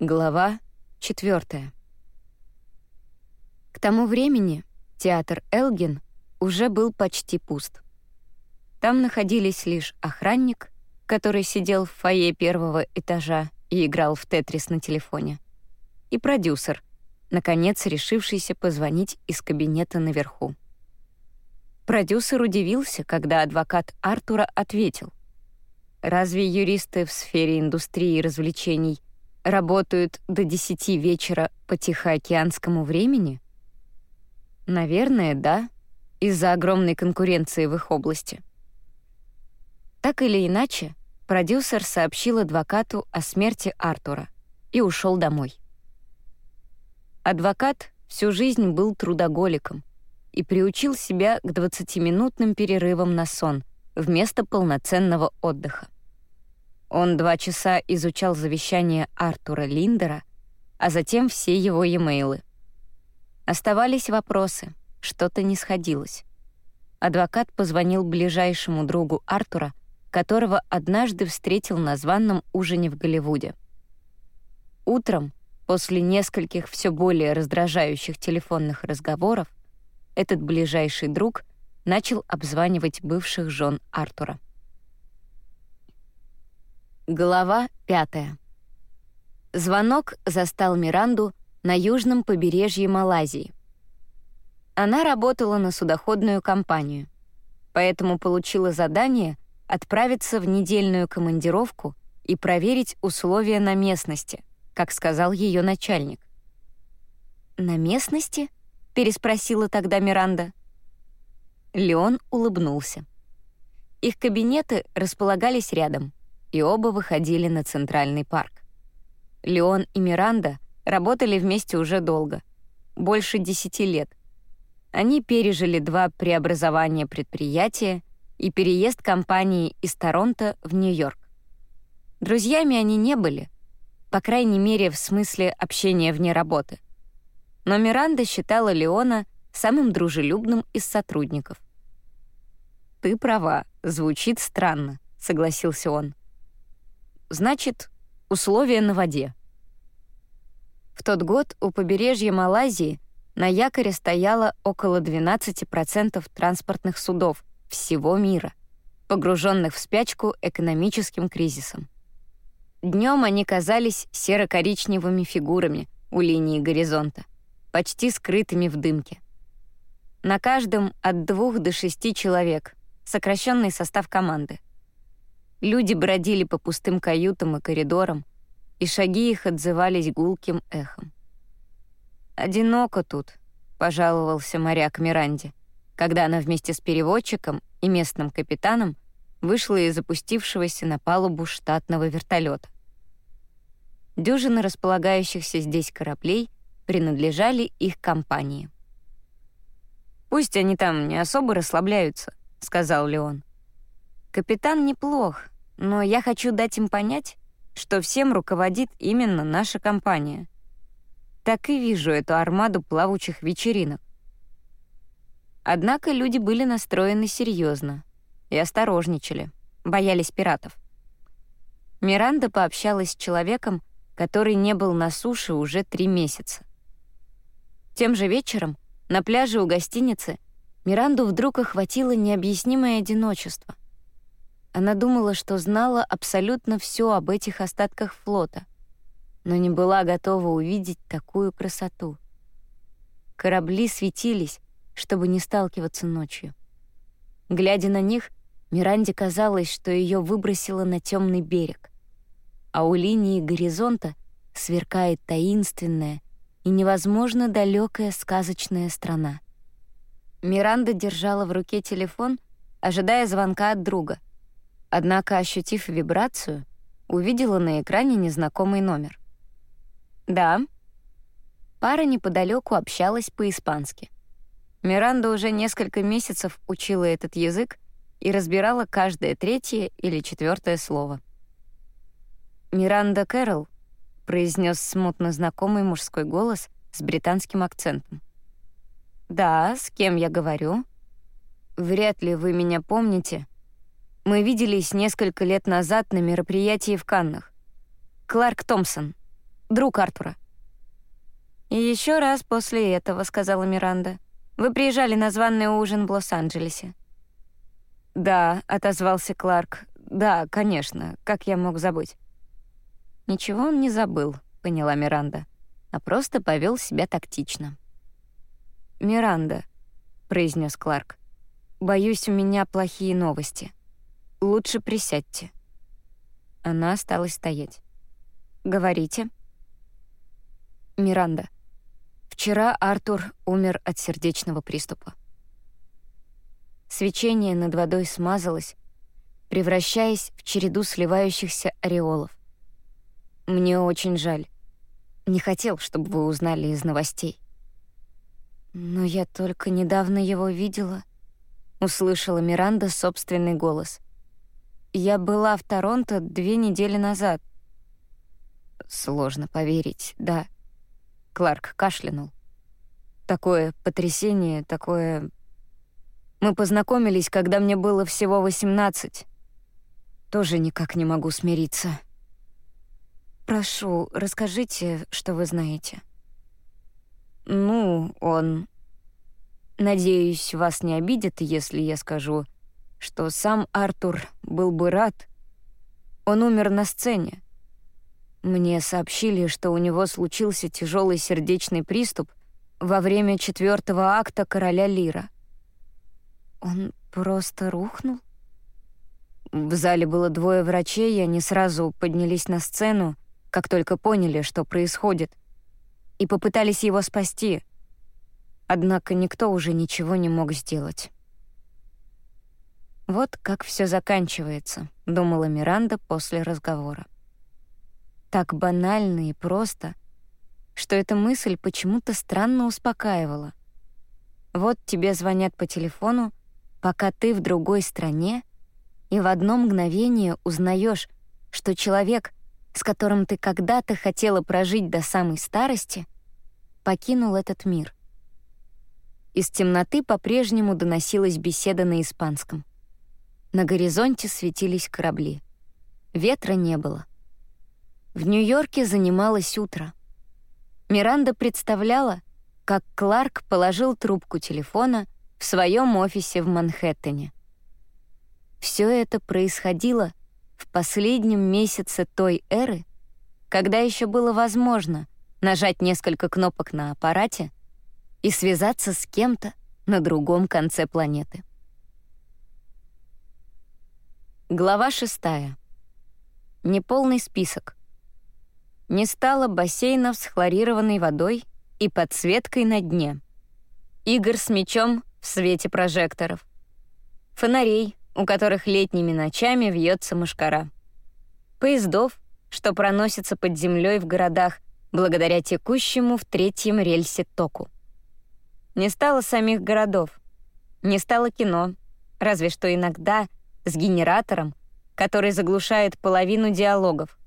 Глава 4. К тому времени театр Элгин уже был почти пуст. Там находились лишь охранник, который сидел в фойе первого этажа и играл в тетрис на телефоне, и продюсер, наконец решившийся позвонить из кабинета наверху. Продюсер удивился, когда адвокат Артура ответил. «Разве юристы в сфере индустрии развлечений работают до 10 вечера по Тихоокеанскому времени?» «Наверное, да, из-за огромной конкуренции в их области». Так или иначе, продюсер сообщил адвокату о смерти Артура и ушел домой. Адвокат всю жизнь был трудоголиком и приучил себя к 20-минутным перерывам на сон вместо полноценного отдыха. Он два часа изучал завещание Артура Линдера, а затем все его e-mailы. Оставались вопросы, что-то не сходилось. Адвокат позвонил ближайшему другу Артура, которого однажды встретил на званном ужине в Голливуде. Утром, после нескольких все более раздражающих телефонных разговоров, этот ближайший друг начал обзванивать бывших жен Артура. Глава пятая. Звонок застал Миранду на южном побережье Малайзии. Она работала на судоходную компанию, поэтому получила задание отправиться в недельную командировку и проверить условия на местности, как сказал ее начальник. «На местности?» — переспросила тогда Миранда. Леон улыбнулся. Их кабинеты располагались рядом — и оба выходили на Центральный парк. Леон и Миранда работали вместе уже долго, больше десяти лет. Они пережили два преобразования предприятия и переезд компании из Торонто в Нью-Йорк. Друзьями они не были, по крайней мере, в смысле общения вне работы. Но Миранда считала Леона самым дружелюбным из сотрудников. «Ты права, звучит странно», — согласился он. Значит, условия на воде. В тот год у побережья Малайзии на якоре стояло около 12% транспортных судов всего мира, погруженных в спячку экономическим кризисом. Днем они казались серо-коричневыми фигурами у линии горизонта, почти скрытыми в дымке. На каждом от двух до шести человек, сокращенный состав команды — Люди бродили по пустым каютам и коридорам, и шаги их отзывались гулким эхом. «Одиноко тут», — пожаловался моряк Миранде, когда она вместе с переводчиком и местным капитаном вышла из запустившегося на палубу штатного вертолета. Дюжины располагающихся здесь кораблей принадлежали их компании. «Пусть они там не особо расслабляются», — сказал Леон. Капитан неплох, но я хочу дать им понять, что всем руководит именно наша компания. Так и вижу эту армаду плавучих вечеринок. Однако люди были настроены серьезно и осторожничали, боялись пиратов. Миранда пообщалась с человеком, который не был на суше уже три месяца. Тем же вечером на пляже у гостиницы Миранду вдруг охватило необъяснимое одиночество — она думала, что знала абсолютно все об этих остатках флота, но не была готова увидеть такую красоту. Корабли светились, чтобы не сталкиваться ночью. Глядя на них, Миранде казалось, что ее выбросило на темный берег, а у линии горизонта сверкает таинственная и невозможно далекая сказочная страна. Миранда держала в руке телефон, ожидая звонка от друга — Однако, ощутив вибрацию, увидела на экране незнакомый номер. «Да». Пара неподалеку общалась по-испански. Миранда уже несколько месяцев учила этот язык и разбирала каждое третье или четвертое слово. «Миранда Кэрролл», — произнес смутно знакомый мужской голос с британским акцентом. «Да, с кем я говорю?» «Вряд ли вы меня помните», мы виделись несколько лет назад на мероприятии в Каннах. Кларк Томпсон. друг Артура». «И еще раз после этого», — сказала Миранда. «Вы приезжали на званный ужин в Лос-Анджелесе». «Да», — отозвался Кларк. «Да, конечно. Как я мог забыть?» «Ничего он не забыл», — поняла Миранда, а просто повел себя тактично. «Миранда», — произнес Кларк, — «боюсь, у меня плохие новости. Лучше присядьте». Она осталась стоять. «Говорите». «Миранда, вчера Артур умер от сердечного приступа. Свечение над водой смазалось, превращаясь в череду сливающихся ореолов. Мне очень жаль. Не хотел, чтобы вы узнали из новостей. Но я только недавно его видела, услышала Миранда собственный голос. Я была в Торонто две недели назад. Сложно поверить, да. Кларк кашлянул. Такое потрясение, такое мы познакомились, когда мне было всего 18. Тоже никак не могу смириться. Прошу, расскажите, что вы знаете. Ну, он... Надеюсь, вас не обидит, если я скажу, что сам Артур был бы рад. Он умер на сцене. Мне сообщили, что у него случился тяжелый сердечный приступ во время четвертого акта «Короля Лира». Он просто рухнул? В зале было двое врачей, и они сразу поднялись на сцену, как только поняли, что происходит, и попытались его спасти. Однако никто уже ничего не мог сделать. «Вот как все заканчивается», — думала Миранда после разговора. Так банально и просто, что эта мысль почему-то странно успокаивала. Вот тебе звонят по телефону, пока ты в другой стране и в одно мгновение узнаешь, что человек, с которым ты когда-то хотела прожить до самой старости, покинул этот мир. Из темноты по-прежнему доносилась беседа на испанском. На горизонте светились корабли. Ветра не было. В Нью-Йорке занималось утро. Миранда представляла, как Кларк положил трубку телефона — в своем офисе в Манхэттене. Все это происходило в последнем месяце той эры, когда еще было возможно нажать несколько кнопок на аппарате и связаться с кем-то на другом конце планеты. Глава шестая. Неполный список. Не стало бассейнов с хлорированной водой и подсветкой на дне. Игр с мячом в свете прожекторов. Фонарей, у которых летними ночами вьется мушкара. Поездов, что проносятся под землей в городах благодаря текущему в третьем рельсе току. Не стало самих городов, не стало кино, разве что иногда с генератором, который заглушает половину диалогов.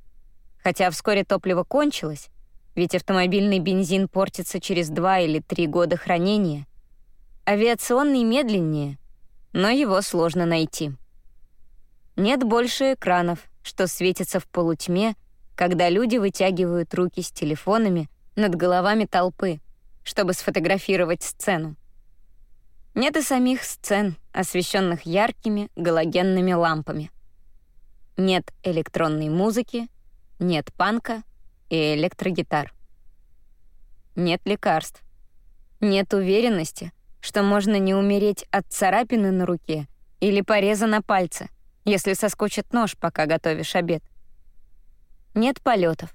Хотя вскоре топливо кончилось, ведь автомобильный бензин портится через два или три года хранения, Авиационный медленнее, но его сложно найти. Нет больше экранов, что светятся в полутьме, когда люди вытягивают руки с телефонами над головами толпы, чтобы сфотографировать сцену. Нет и самих сцен, освещенных яркими галогенными лампами. Нет электронной музыки, нет панка и электрогитар. Нет лекарств. Нет уверенности, что можно не умереть от царапины на руке или пореза на пальце, если соскочит нож, пока готовишь обед. Нет полетов.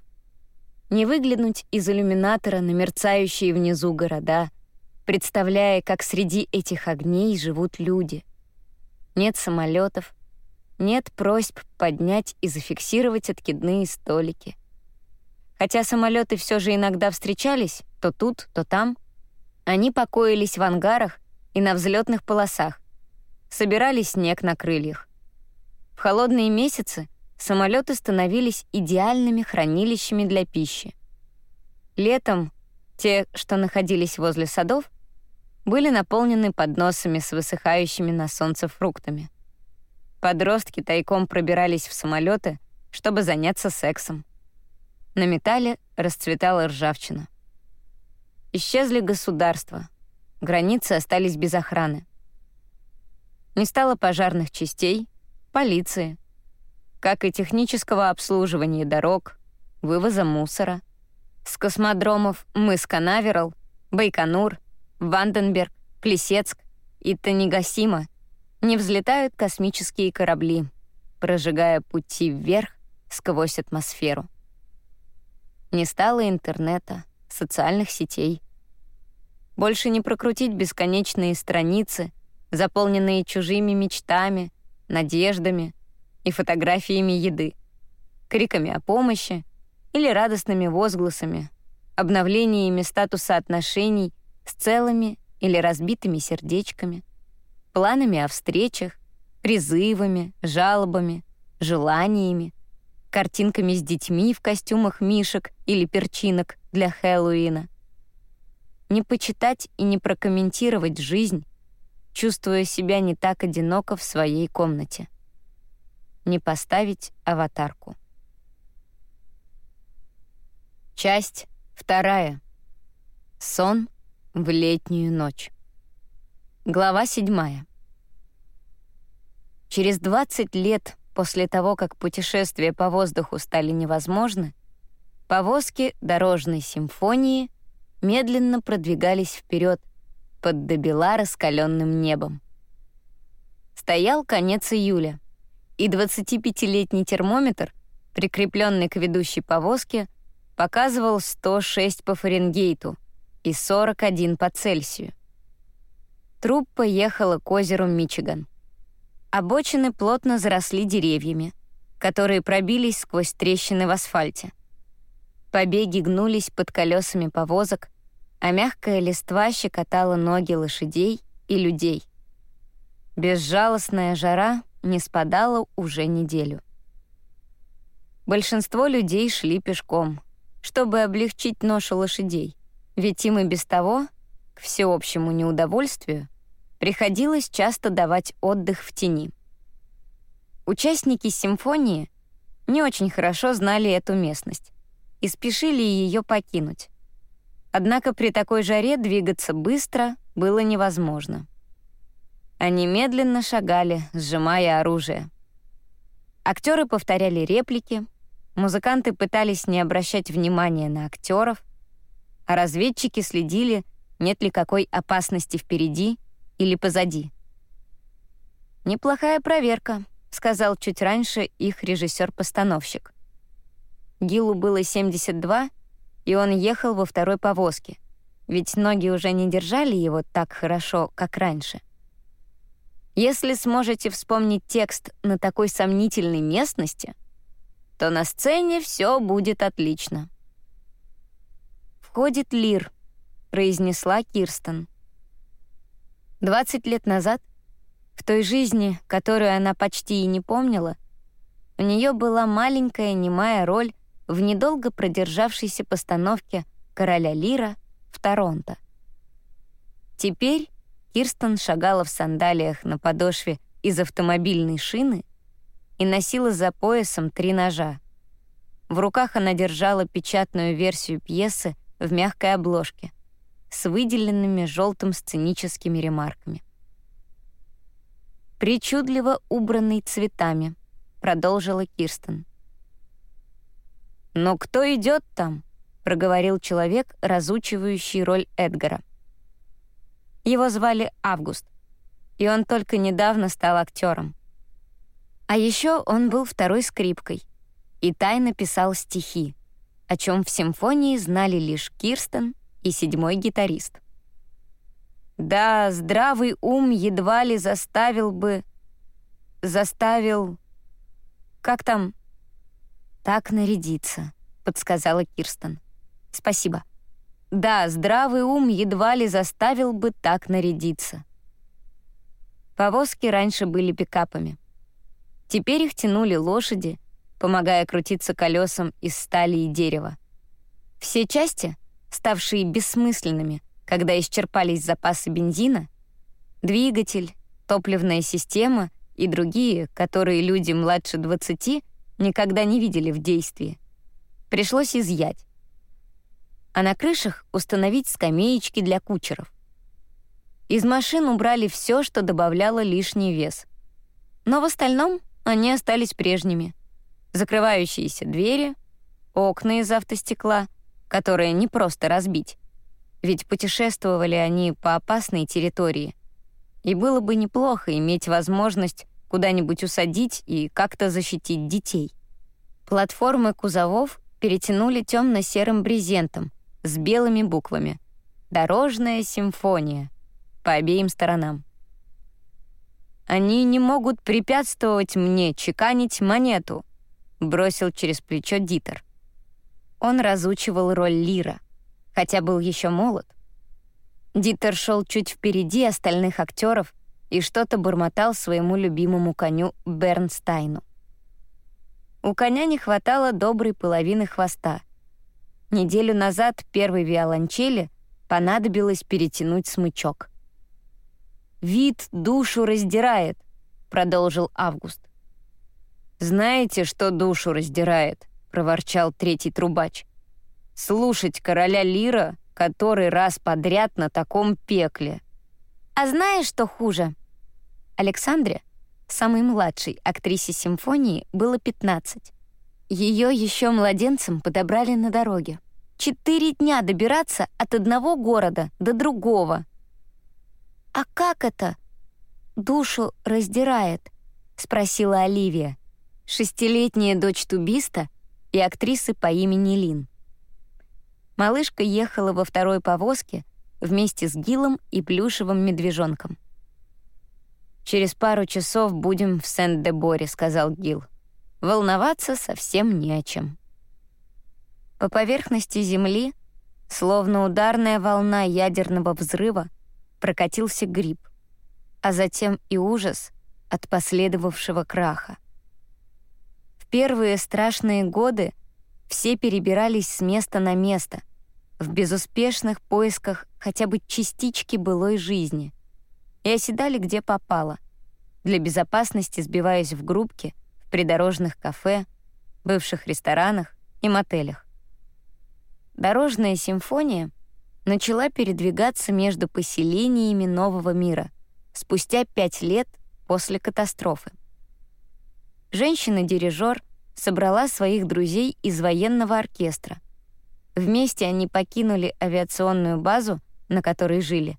Не выглянуть из иллюминатора на мерцающие внизу города, представляя, как среди этих огней живут люди. Нет самолетов, нет просьб поднять и зафиксировать откидные столики. Хотя самолеты все же иногда встречались, то тут, то там — они покоились в ангарах и на взлетных полосах, собирали снег на крыльях. В холодные месяцы самолеты становились идеальными хранилищами для пищи. Летом те, что находились возле садов, были наполнены подносами с высыхающими на солнце фруктами. Подростки тайком пробирались в самолеты, чтобы заняться сексом. На металле расцветала ржавчина. Исчезли государства. Границы остались без охраны. Не стало пожарных частей, полиции, как и технического обслуживания дорог, вывоза мусора. С космодромов Мыс-Канаверал, Байконур, Ванденберг, Плесецк и Танегасима не взлетают космические корабли, прожигая пути вверх сквозь атмосферу. Не стало интернета, социальных сетей. Больше не прокрутить бесконечные страницы, заполненные чужими мечтами, надеждами и фотографиями еды, криками о помощи или радостными возгласами, обновлениями статуса отношений с целыми или разбитыми сердечками, планами о встречах, призывами, жалобами, желаниями, картинками с детьми в костюмах мишек или перчинок для Хэллоуина. Не почитать и не прокомментировать жизнь, чувствуя себя не так одиноко в своей комнате. Не поставить аватарку. Часть вторая. Сон в летнюю ночь. Глава седьмая. Через 20 лет после того, как путешествия по воздуху стали невозможны, повозки дорожной симфонии медленно продвигались вперед под добела раскаленным небом. Стоял конец июля, и 25-летний термометр, прикрепленный к ведущей повозке, показывал 106 по Фаренгейту — и 41 по Цельсию. Труппа ехала к озеру Мичиган. Обочины плотно заросли деревьями, которые пробились сквозь трещины в асфальте. Побеги гнулись под колесами повозок, а мягкая листва щекотала ноги лошадей и людей. Безжалостная жара не спадала уже неделю. Большинство людей шли пешком, чтобы облегчить ношу лошадей ведь им и без того, к всеобщему неудовольствию, приходилось часто давать отдых в тени. Участники симфонии не очень хорошо знали эту местность и спешили ее покинуть. Однако при такой жаре двигаться быстро было невозможно. Они медленно шагали, сжимая оружие. Актеры повторяли реплики, музыканты пытались не обращать внимания на актеров, а разведчики следили, нет ли какой опасности впереди или позади. «Неплохая проверка», — сказал чуть раньше их режиссер-постановщик. Гилу было 72, и он ехал во второй повозке, ведь ноги уже не держали его так хорошо, как раньше. Если сможете вспомнить текст на такой сомнительной местности, то на сцене все будет отлично входит Лир», — произнесла Кирстен. Двадцать лет назад, в той жизни, которую она почти и не помнила, у нее была маленькая немая роль в недолго продержавшейся постановке «Короля Лира» в Торонто. Теперь Кирстен шагала в сандалиях на подошве из автомобильной шины и носила за поясом три ножа. В руках она держала печатную версию пьесы в мягкой обложке с выделенными желтым сценическими ремарками. «Причудливо убранный цветами», — продолжила Кирстен. «Но кто идет там?» — проговорил человек, разучивающий роль Эдгара. Его звали Август, и он только недавно стал актером. А еще он был второй скрипкой и тайно писал стихи, о чем в симфонии знали лишь Кирстен и седьмой гитарист. Да, здравый ум едва ли заставил бы... Заставил... Как там? Так нарядиться, подсказала Кирстен. Спасибо. Да, здравый ум едва ли заставил бы так нарядиться. Повозки раньше были пикапами. Теперь их тянули лошади — помогая крутиться колесам из стали и дерева. Все части, ставшие бессмысленными, когда исчерпались запасы бензина, двигатель, топливная система и другие, которые люди младше 20 никогда не видели в действии, пришлось изъять. А на крышах установить скамеечки для кучеров. Из машин убрали все, что добавляло лишний вес. Но в остальном они остались прежними. Закрывающиеся двери, окна из автостекла, которые не просто разбить. Ведь путешествовали они по опасной территории. И было бы неплохо иметь возможность куда-нибудь усадить и как-то защитить детей. Платформы кузовов перетянули темно-серым брезентом с белыми буквами «Дорожная симфония» по обеим сторонам. «Они не могут препятствовать мне чеканить монету», — бросил через плечо Дитер. Он разучивал роль Лира, хотя был еще молод. Дитер шел чуть впереди остальных актеров и что-то бормотал своему любимому коню Бернстайну. У коня не хватало доброй половины хвоста. Неделю назад первой виолончели понадобилось перетянуть смычок — Вид душу раздирает», — продолжил Август. «Знаете, что душу раздирает?» — проворчал третий трубач. «Слушать короля Лира, который раз подряд на таком пекле». «А знаешь, что хуже?» Александре, самой младшей актрисе симфонии, было 15. Ее еще младенцем подобрали на дороге. Четыре дня добираться от одного города до другого — «А как это?» «Душу раздирает», — спросила Оливия, шестилетняя дочь тубиста и актрисы по имени Лин. Малышка ехала во второй повозке вместе с Гилом и плюшевым медвежонком. «Через пару часов будем в Сент-де-Боре», — сказал Гил. «Волноваться совсем не о чем». По поверхности Земли, словно ударная волна ядерного взрыва, прокатился гриб, а затем и ужас от последовавшего краха. Первые страшные годы все перебирались с места на место в безуспешных поисках хотя бы частички былой жизни и оседали где попало, для безопасности сбиваясь в группки в придорожных кафе, бывших ресторанах и мотелях. Дорожная симфония начала передвигаться между поселениями нового мира спустя пять лет после катастрофы. Женщина-дирижер собрала своих друзей из военного оркестра. Вместе они покинули авиационную базу, на которой жили,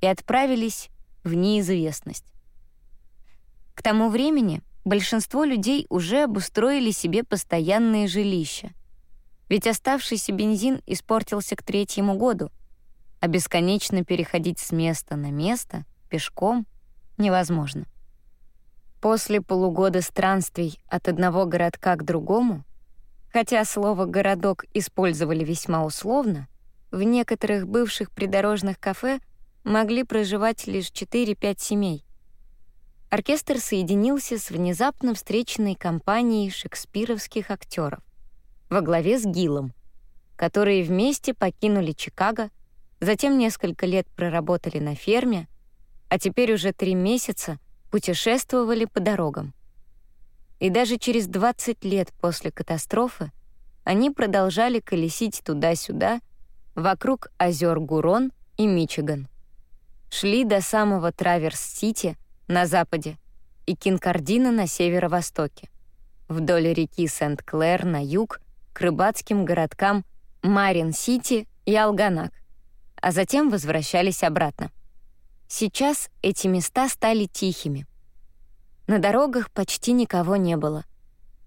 и отправились в неизвестность. К тому времени большинство людей уже обустроили себе постоянные жилища — ведь оставшийся бензин испортился к третьему году, а бесконечно переходить с места на место пешком невозможно. После полугода странствий от одного городка к другому, хотя слово «городок» использовали весьма условно, в некоторых бывших придорожных кафе могли проживать лишь 4-5 семей. Оркестр соединился с внезапно встреченной компанией шекспировских актеров во главе с Гиллом, которые вместе покинули Чикаго, затем несколько лет проработали на ферме, а теперь уже три месяца путешествовали по дорогам. И даже через 20 лет после катастрофы они продолжали колесить туда-сюда, вокруг озер Гурон и Мичиган. Шли до самого Траверс-Сити на западе и Кинкардина на северо-востоке, вдоль реки Сент-Клэр на юг к рыбацким городкам Марин-Сити и Алганак, а затем возвращались обратно. Сейчас эти места стали тихими. На дорогах почти никого не было.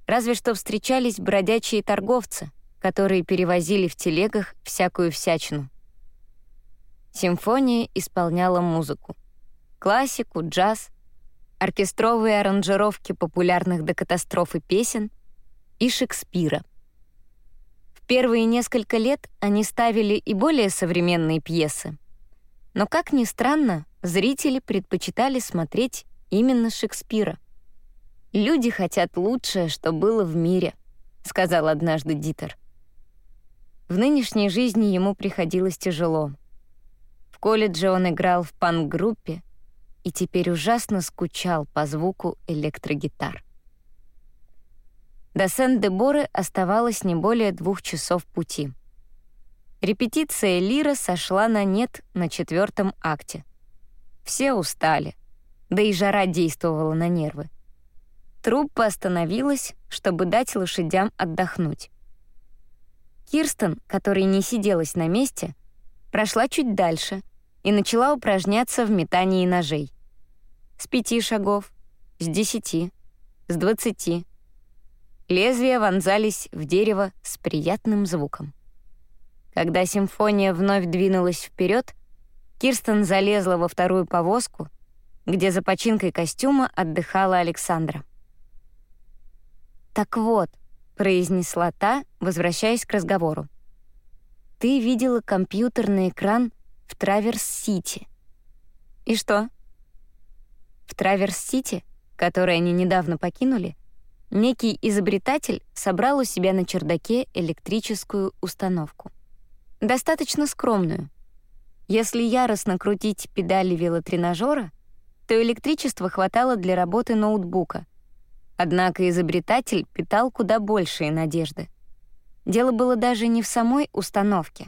Разве что встречались бродячие торговцы, которые перевозили в телегах всякую всячину. Симфония исполняла музыку. Классику, джаз, оркестровые аранжировки популярных до катастрофы песен и Шекспира — Первые несколько лет они ставили и более современные пьесы. Но, как ни странно, зрители предпочитали смотреть именно Шекспира. «Люди хотят лучшее, что было в мире», — сказал однажды Дитер. В нынешней жизни ему приходилось тяжело. В колледже он играл в панк-группе и теперь ужасно скучал по звуку электрогитар. До Сен-де-Боры оставалось не более двух часов пути. Репетиция Лира сошла на нет на четвертом акте. Все устали, да и жара действовала на нервы. Труппа остановилась, чтобы дать лошадям отдохнуть. Кирстен, которая не сиделась на месте, прошла чуть дальше и начала упражняться в метании ножей. С пяти шагов, с десяти, с двадцати. Лезвия вонзались в дерево с приятным звуком. Когда симфония вновь двинулась вперед, Кирстен залезла во вторую повозку, где за починкой костюма отдыхала Александра. «Так вот», — произнесла та, возвращаясь к разговору. «Ты видела компьютерный экран в Траверс-Сити. И что?» В Траверс-Сити, который они недавно покинули, некий изобретатель собрал у себя на чердаке электрическую установку. Достаточно скромную. Если яростно крутить педали велотренажера, то электричества хватало для работы ноутбука. Однако изобретатель питал куда большие надежды. Дело было даже не в самой установке,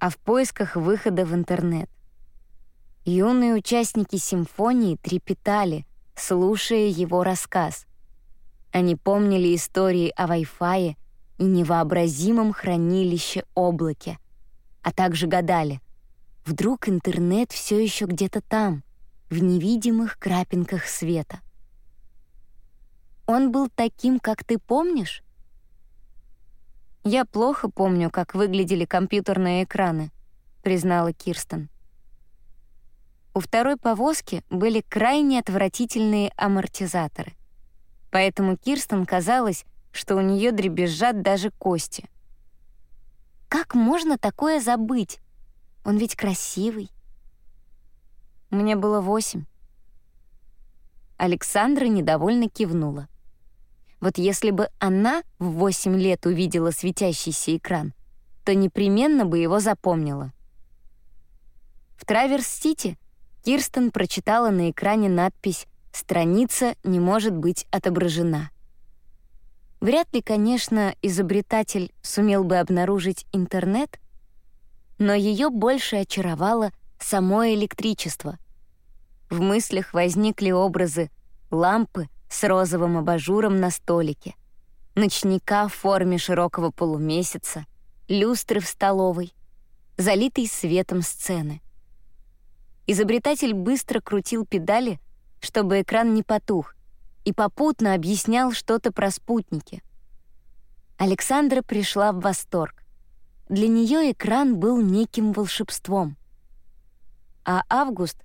а в поисках выхода в интернет. Юные участники симфонии трепетали, слушая его рассказ. Они помнили истории о Wi-Fi и невообразимом хранилище облаке, а также гадали, вдруг интернет все еще где-то там, в невидимых крапинках света. Он был таким, как ты помнишь? Я плохо помню, как выглядели компьютерные экраны, признала Кирстен. У второй повозки были крайне отвратительные амортизаторы. Поэтому Кирстен казалось, что у нее дребезжат даже кости. Как можно такое забыть? Он ведь красивый. Мне было восемь. Александра недовольно кивнула. Вот если бы она в восемь лет увидела светящийся экран, то непременно бы его запомнила. В Траверс-Сити Кирстен прочитала на экране надпись «Страница не может быть отображена». Вряд ли, конечно, изобретатель сумел бы обнаружить интернет, но ее больше очаровало само электричество. В мыслях возникли образы лампы с розовым абажуром на столике, ночника в форме широкого полумесяца, люстры в столовой, залитой светом сцены. Изобретатель быстро крутил педали, чтобы экран не потух, и попутно объяснял что-то про спутники. Александра пришла в восторг. Для нее экран был неким волшебством. А Август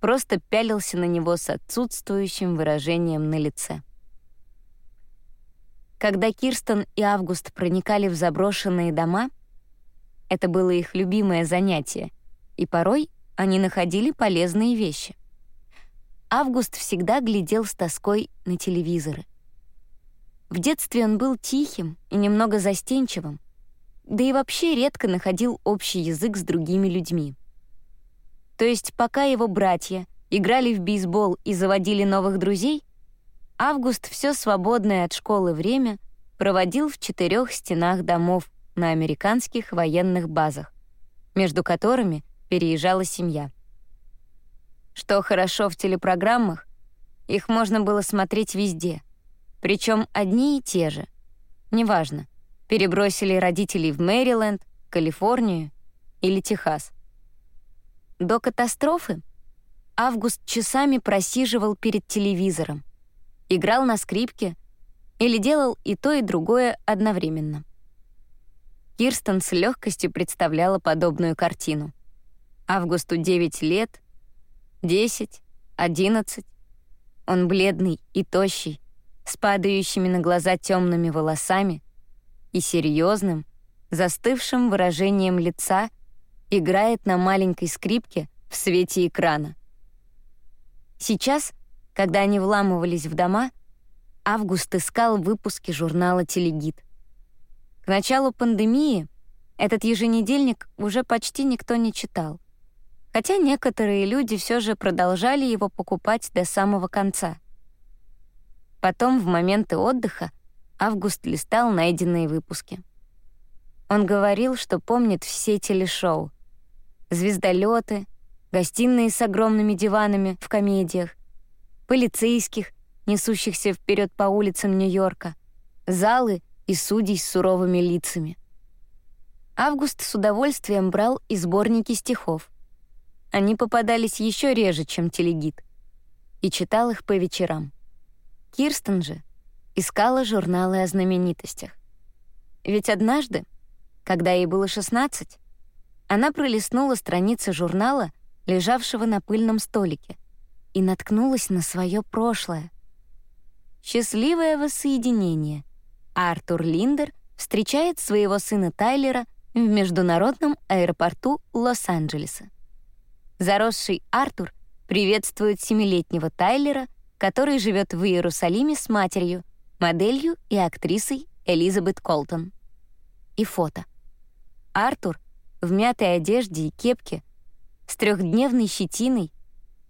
просто пялился на него с отсутствующим выражением на лице. Когда Кирстен и Август проникали в заброшенные дома, это было их любимое занятие, и порой они находили полезные вещи. Август всегда глядел с тоской на телевизоры. В детстве он был тихим и немного застенчивым, да и вообще редко находил общий язык с другими людьми. То есть пока его братья играли в бейсбол и заводили новых друзей, Август все свободное от школы время проводил в четырех стенах домов на американских военных базах, между которыми переезжала семья. Что хорошо в телепрограммах, их можно было смотреть везде, причем одни и те же. Неважно, перебросили родителей в Мэриленд, Калифорнию или Техас. До катастрофы Август часами просиживал перед телевизором, играл на скрипке или делал и то, и другое одновременно. Кирстен с легкостью представляла подобную картину — Августу 9 лет, 10, 11. Он бледный и тощий, с падающими на глаза темными волосами и серьезным, застывшим выражением лица играет на маленькой скрипке в свете экрана. Сейчас, когда они вламывались в дома, Август искал выпуски журнала «Телегид». К началу пандемии этот еженедельник уже почти никто не читал хотя некоторые люди все же продолжали его покупать до самого конца. Потом, в моменты отдыха, Август листал найденные выпуски. Он говорил, что помнит все телешоу. Звездолеты, гостиные с огромными диванами в комедиях, полицейских, несущихся вперед по улицам Нью-Йорка, залы и судей с суровыми лицами. Август с удовольствием брал и сборники стихов. Они попадались еще реже, чем телегид, и читал их по вечерам. Кирстен же искала журналы о знаменитостях. Ведь однажды, когда ей было 16, она пролистнула страницы журнала, лежавшего на пыльном столике, и наткнулась на свое прошлое. Счастливое воссоединение. Артур Линдер встречает своего сына Тайлера в международном аэропорту Лос-Анджелеса. Заросший Артур приветствует семилетнего Тайлера, который живет в Иерусалиме с матерью, моделью и актрисой Элизабет Колтон. И фото. Артур в мятой одежде и кепке с трехдневной щетиной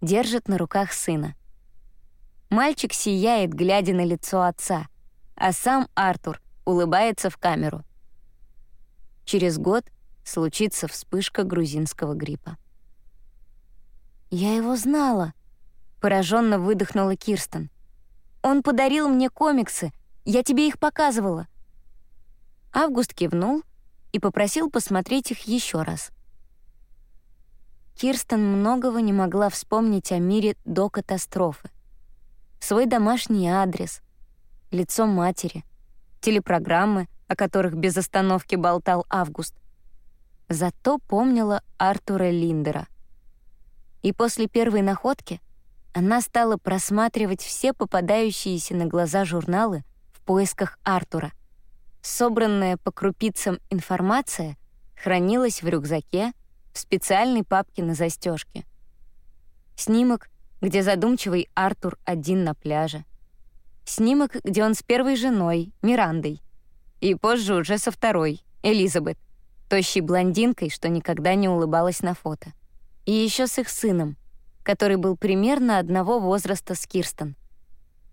держит на руках сына. Мальчик сияет, глядя на лицо отца, а сам Артур улыбается в камеру. Через год случится вспышка грузинского гриппа. «Я его знала», — пораженно выдохнула Кирстен. «Он подарил мне комиксы, я тебе их показывала». Август кивнул и попросил посмотреть их еще раз. Кирстен многого не могла вспомнить о мире до катастрофы. Свой домашний адрес, лицо матери, телепрограммы, о которых без остановки болтал Август. Зато помнила Артура Линдера. И после первой находки она стала просматривать все попадающиеся на глаза журналы в поисках Артура. Собранная по крупицам информация хранилась в рюкзаке, в специальной папке на застежке. Снимок, где задумчивый Артур один на пляже. Снимок, где он с первой женой, Мирандой. И позже уже со второй, Элизабет, тощей блондинкой, что никогда не улыбалась на фото. И еще с их сыном, который был примерно одного возраста с Кирстен.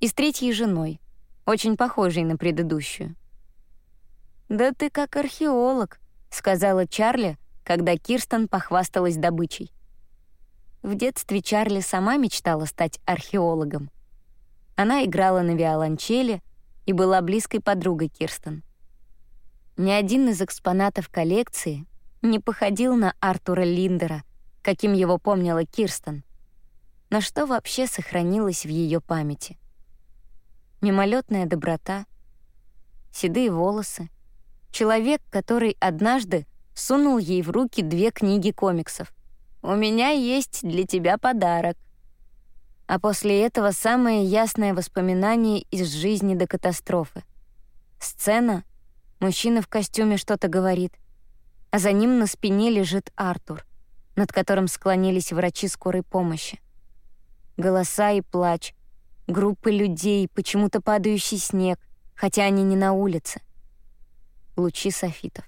И с третьей женой, очень похожей на предыдущую. «Да ты как археолог», — сказала Чарли, когда Кирстен похвасталась добычей. В детстве Чарли сама мечтала стать археологом. Она играла на виолончели и была близкой подругой Кирстен. Ни один из экспонатов коллекции не походил на Артура Линдера, каким его помнила Кирстен. Но что вообще сохранилось в ее памяти? Мимолетная доброта, седые волосы, человек, который однажды сунул ей в руки две книги комиксов. «У меня есть для тебя подарок». А после этого самое ясное воспоминание из жизни до катастрофы. Сцена, мужчина в костюме что-то говорит, а за ним на спине лежит Артур, над которым склонились врачи скорой помощи. Голоса и плач, группы людей, почему-то падающий снег, хотя они не на улице. Лучи софитов.